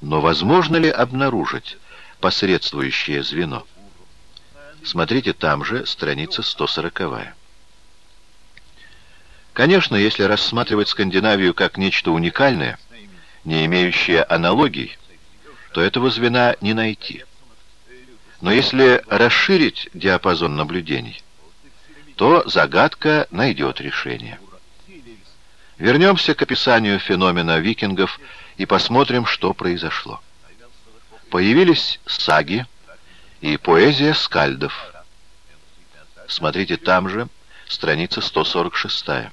Но возможно ли обнаружить посредствующее звено? Смотрите там же, страница 140. Конечно, если рассматривать Скандинавию как нечто уникальное, не имеющее аналогий, то этого звена не найти. Но если расширить диапазон наблюдений, то загадка найдет решение. Вернемся к описанию феномена викингов и посмотрим, что произошло. Появились саги и поэзия скальдов. Смотрите там же, страница 146.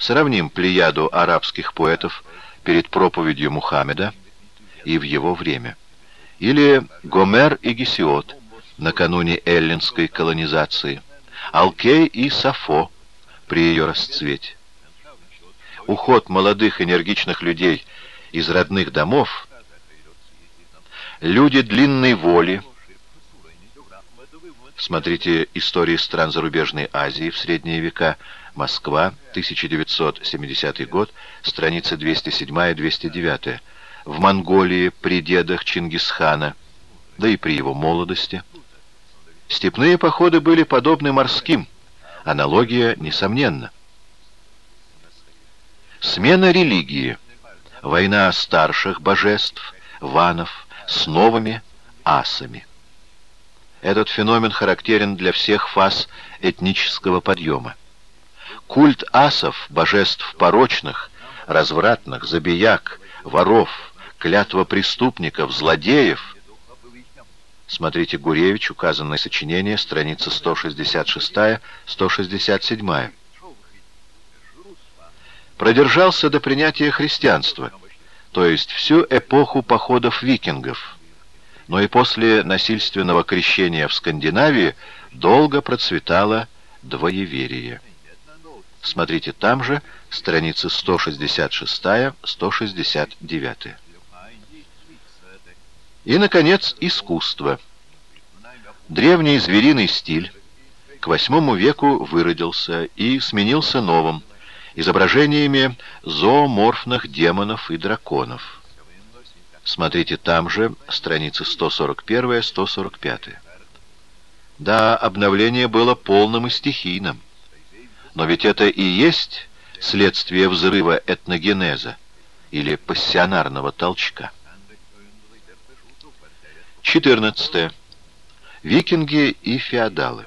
Сравним плеяду арабских поэтов перед проповедью Мухаммеда и в его время. Или Гомер и Гесиод накануне эллинской колонизации. Алкей и Сафо при ее расцвете. Уход молодых энергичных людей из родных домов, люди длинной воли, Смотрите «Истории стран зарубежной Азии в средние века», Москва, 1970 год, страница 207-209. В Монголии при дедах Чингисхана, да и при его молодости. Степные походы были подобны морским, аналогия несомненна. Смена религии, война старших божеств, ванов, с новыми асами. Этот феномен характерен для всех фаз этнического подъема. Культ асов, божеств порочных, развратных, забияк, воров, клятва преступников, злодеев. Смотрите Гуревич, указанное сочинение, страница 166-167. Продержался до принятия христианства, то есть всю эпоху походов викингов, но и после насильственного крещения в Скандинавии долго процветало двоеверие. Смотрите там же, страницы 166-169. И, наконец, искусство. Древний звериный стиль к восьмому веку выродился и сменился новым, изображениями зооморфных демонов и драконов. Смотрите там же, страницы 141-145. Да, обновление было полным и стихийным. Но ведь это и есть следствие взрыва этногенеза или пассионарного толчка. 14. Викинги и феодалы.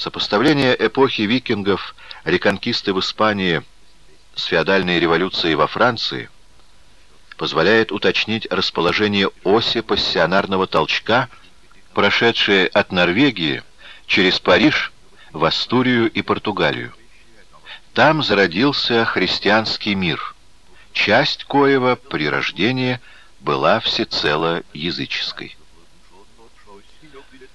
Сопоставление эпохи викингов, реконкисты в Испании с феодальной революцией во Франции позволяет уточнить расположение оси пассионарного толчка, прошедшей от Норвегии через Париж в Астурию и Португалию. Там зародился христианский мир, часть коего при рождении была всецело языческой.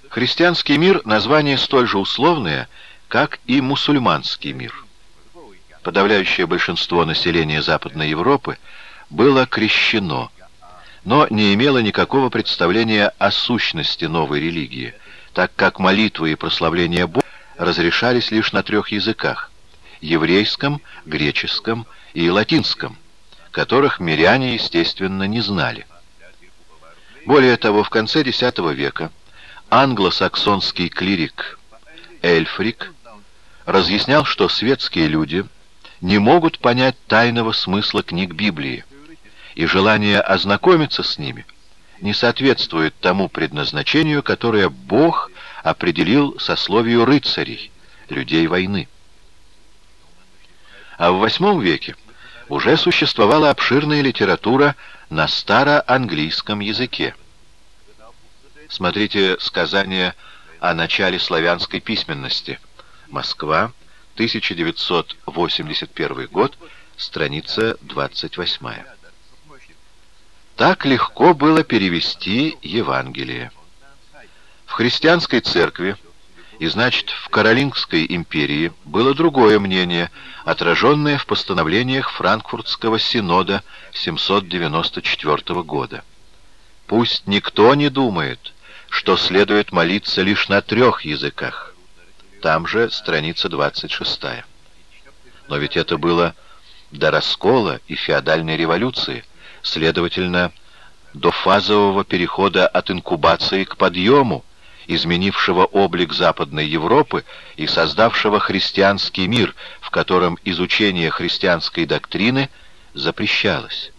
Христианский мир – название столь же условное, как и мусульманский мир. Подавляющее большинство населения Западной Европы было крещено, но не имело никакого представления о сущности новой религии, так как молитвы и прославление Бога разрешались лишь на трех языках – еврейском, греческом и латинском, которых миряне, естественно, не знали. Более того, в конце X века англосаксонский клирик Эльфрик разъяснял, что светские люди не могут понять тайного смысла книг Библии, и желание ознакомиться с ними не соответствует тому предназначению, которое Бог определил сословию рыцарей, людей войны. А в VIII веке уже существовала обширная литература на староанглийском языке. Смотрите сказание о начале славянской письменности. Москва, 1981 год, страница 28. Так легко было перевести Евангелие. В христианской церкви и, значит, в Каролингской империи было другое мнение, отраженное в постановлениях Франкфуртского синода 794 года. Пусть никто не думает, что следует молиться лишь на трех языках. Там же страница 26. Но ведь это было до раскола и феодальной революции, следовательно, до фазового перехода от инкубации к подъему, изменившего облик Западной Европы и создавшего христианский мир, в котором изучение христианской доктрины запрещалось.